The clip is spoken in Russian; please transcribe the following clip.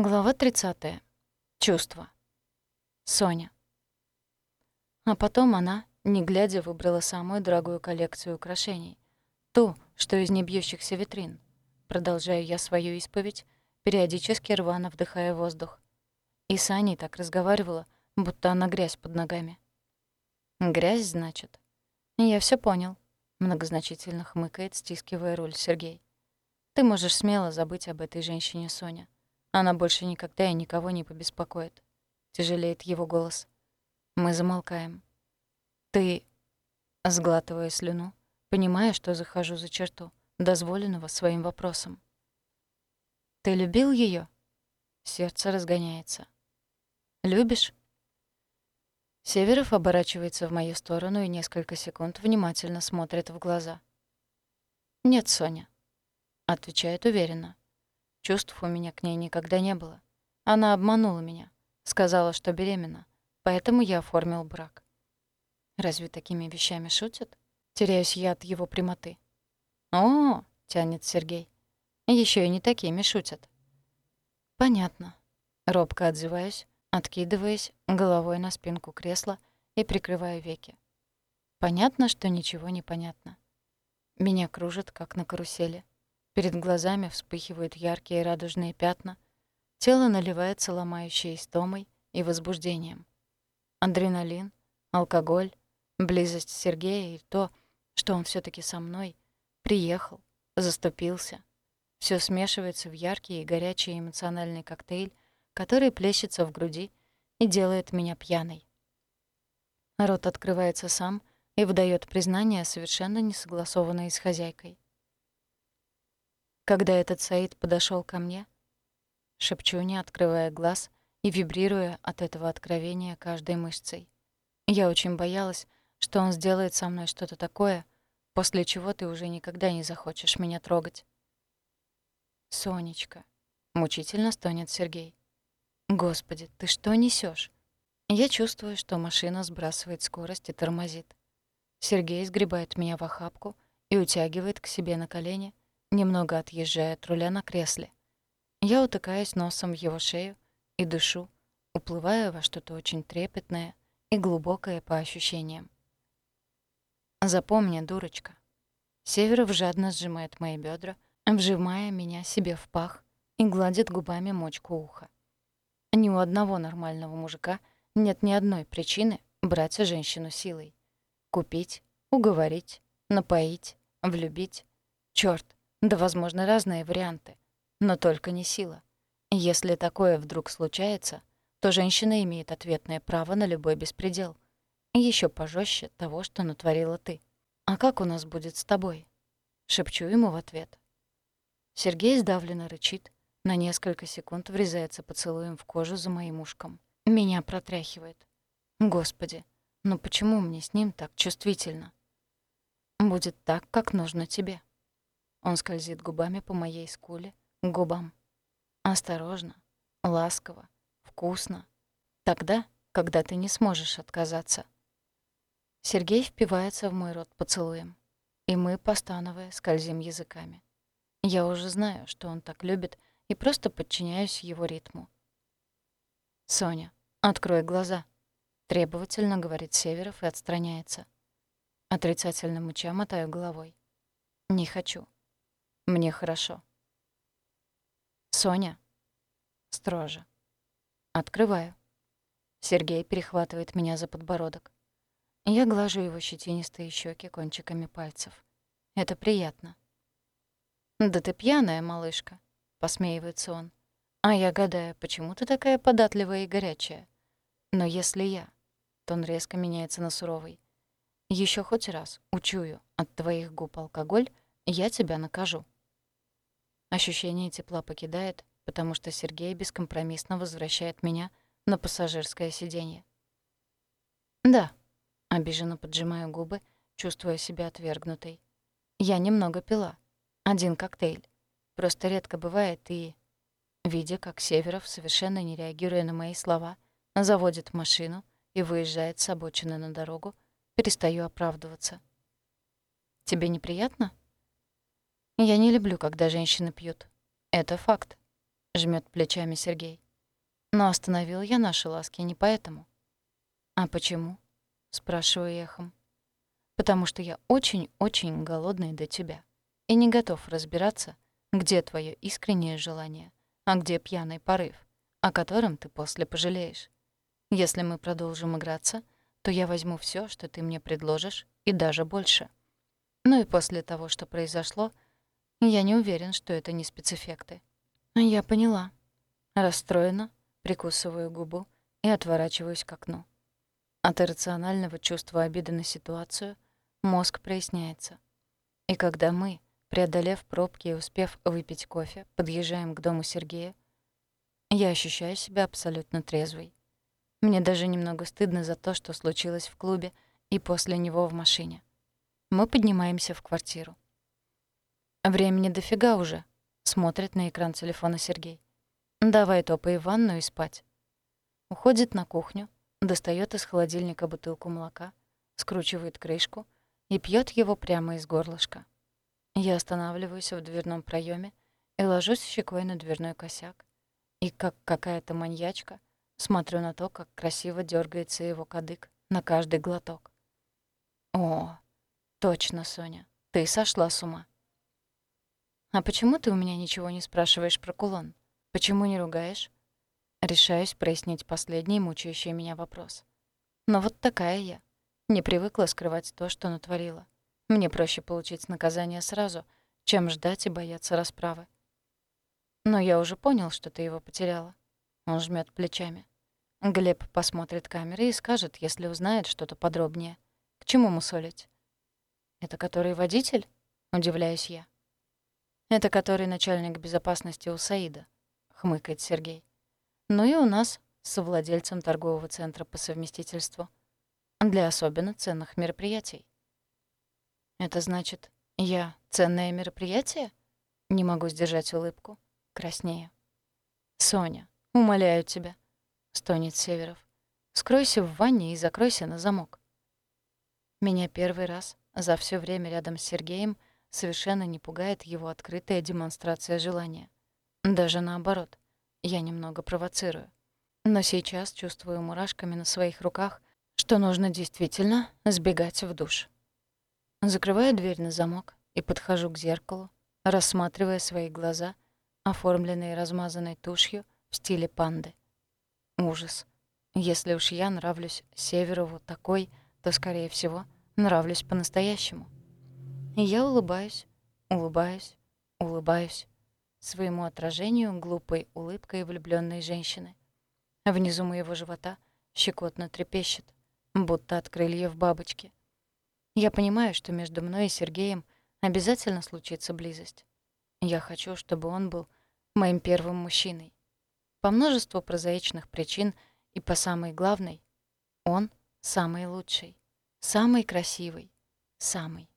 Глава 30. Чувства. Соня. А потом она, не глядя, выбрала самую дорогую коллекцию украшений. Ту, что из небьющихся витрин. Продолжаю я свою исповедь, периодически рвано вдыхая воздух. И с Аней так разговаривала, будто она грязь под ногами. «Грязь, значит?» «Я все понял», — многозначительно хмыкает, стискивая руль Сергей. «Ты можешь смело забыть об этой женщине, Соня. Она больше никогда и никого не побеспокоит. Тяжелеет его голос. Мы замолкаем. Ты... Сглатывая слюну, понимая, что захожу за черту, дозволенного своим вопросом. Ты любил ее? Сердце разгоняется. Любишь? Северов оборачивается в мою сторону и несколько секунд внимательно смотрит в глаза. «Нет, Соня», — отвечает уверенно. Чувств у меня к ней никогда не было. Она обманула меня, сказала, что беременна, поэтому я оформил брак. Разве такими вещами шутят? Теряюсь я от его прямоты. «О!» — тянет Сергей. Еще и не такими шутят». «Понятно». Робко отзываюсь, откидываясь головой на спинку кресла и прикрывая веки. Понятно, что ничего не понятно. Меня кружит, как на карусели. Перед глазами вспыхивают яркие радужные пятна, тело наливается ломающей истомой и возбуждением. Адреналин, алкоголь, близость Сергея и то, что он все таки со мной, приехал, заступился. Все смешивается в яркий и горячий эмоциональный коктейль, который плещется в груди и делает меня пьяной. Рот открывается сам и выдает признание, совершенно не согласованное с хозяйкой. Когда этот Саид подошел ко мне, шепчу, не открывая глаз и вибрируя от этого откровения каждой мышцей. Я очень боялась, что он сделает со мной что-то такое, после чего ты уже никогда не захочешь меня трогать. «Сонечка», — мучительно стонет Сергей. «Господи, ты что несешь? Я чувствую, что машина сбрасывает скорость и тормозит. Сергей сгребает меня в охапку и утягивает к себе на колени, немного отъезжая от руля на кресле. Я утыкаюсь носом в его шею и дышу, уплывая во что-то очень трепетное и глубокое по ощущениям. Запомни, дурочка. Северов жадно сжимает мои бедра, вжимая меня себе в пах и гладит губами мочку уха. Ни у одного нормального мужика нет ни одной причины брать женщину силой. Купить, уговорить, напоить, влюбить. Чёрт, да, возможно, разные варианты, но только не сила. Если такое вдруг случается, то женщина имеет ответное право на любой беспредел. Еще пожестче того, что натворила ты. «А как у нас будет с тобой?» Шепчу ему в ответ. Сергей сдавленно рычит, на несколько секунд врезается поцелуем в кожу за моим ушком. Меня протряхивает. Господи, ну почему мне с ним так чувствительно? Будет так, как нужно тебе. Он скользит губами по моей скуле, губам. Осторожно, ласково, вкусно. Тогда, когда ты не сможешь отказаться. Сергей впивается в мой рот поцелуем, и мы, постановая, скользим языками. Я уже знаю, что он так любит, и просто подчиняюсь его ритму. «Соня, открой глаза», — требовательно говорит Северов и отстраняется. Отрицательно муча мотаю головой. «Не хочу». Мне хорошо. Соня. Строже. Открываю. Сергей перехватывает меня за подбородок. Я глажу его щетинистые щеки кончиками пальцев. Это приятно. «Да ты пьяная, малышка», — посмеивается он. «А я гадаю, почему ты такая податливая и горячая? Но если я...» то он резко меняется на суровый. Еще хоть раз учую от твоих губ алкоголь, я тебя накажу». Ощущение тепла покидает, потому что Сергей бескомпромиссно возвращает меня на пассажирское сиденье. «Да», — обиженно поджимаю губы, чувствуя себя отвергнутой. «Я немного пила. Один коктейль. Просто редко бывает и...» Видя, как Северов, совершенно не реагируя на мои слова, заводит машину и выезжает с обочины на дорогу, перестаю оправдываться. «Тебе неприятно?» Я не люблю, когда женщины пьют. Это факт. жмет плечами Сергей. Но остановил я наши ласки не поэтому. А почему? спрашиваю эхом. Потому что я очень-очень голодный до тебя и не готов разбираться, где твое искреннее желание, а где пьяный порыв, о котором ты после пожалеешь. Если мы продолжим играться, то я возьму все, что ты мне предложишь, и даже больше. Ну и после того, что произошло, я не уверен, что это не спецэффекты. Я поняла. Расстроена, прикусываю губу и отворачиваюсь к окну. От иррационального чувства обиды на ситуацию мозг проясняется. И когда мы, преодолев пробки и успев выпить кофе, подъезжаем к дому Сергея, я ощущаю себя абсолютно трезвой. Мне даже немного стыдно за то, что случилось в клубе и после него в машине. Мы поднимаемся в квартиру. «Времени дофига уже», — смотрит на экран телефона Сергей. «Давай топай в ванну и спать». Уходит на кухню, достает из холодильника бутылку молока, скручивает крышку и пьет его прямо из горлышка. Я останавливаюсь в дверном проеме и ложусь щекой на дверной косяк. И как какая-то маньячка смотрю на то, как красиво дергается его кадык на каждый глоток. О, точно, Соня, ты сошла с ума. А почему ты у меня ничего не спрашиваешь про кулон? Почему не ругаешь? Решаюсь прояснить последний мучающий меня вопрос. Но вот такая я. Не привыкла скрывать то, что натворила. Мне проще получить наказание сразу, чем ждать и бояться расправы. Но я уже понял, что ты его потеряла. Он жмет плечами. Глеб посмотрит камеры и скажет, если узнает что-то подробнее. К чему мусолить? Это который водитель? Удивляюсь я. Это который начальник безопасности у Саида, хмыкает Сергей. Ну и у нас с владельцем торгового центра по совместительству. Для особенно ценных мероприятий. Это значит, я ценное мероприятие? Не могу сдержать улыбку. Краснею. Соня, умоляю тебя, стонет Северов. Скройся в ванне и закройся на замок. Меня первый раз за все время рядом с Сергеем совершенно не пугает его открытая демонстрация желания. Даже наоборот, я немного провоцирую. Но сейчас чувствую мурашками на своих руках, что нужно действительно сбегать в душ. Закрываю дверь на замок и подхожу к зеркалу, рассматривая свои глаза, оформленные размазанной тушью в стиле панды. Ужас. Если уж я нравлюсь Северову такой, то, скорее всего, нравлюсь по-настоящему. И я улыбаюсь, улыбаюсь, улыбаюсь своему отражению глупой улыбкой влюбленной женщины. Внизу моего живота щекотно трепещет, будто от крыльев бабочки. Я понимаю, что между мной и Сергеем обязательно случится близость. Я хочу, чтобы он был моим первым мужчиной. По множеству прозаичных причин и по самой главной — он самый лучший, самый красивый, самый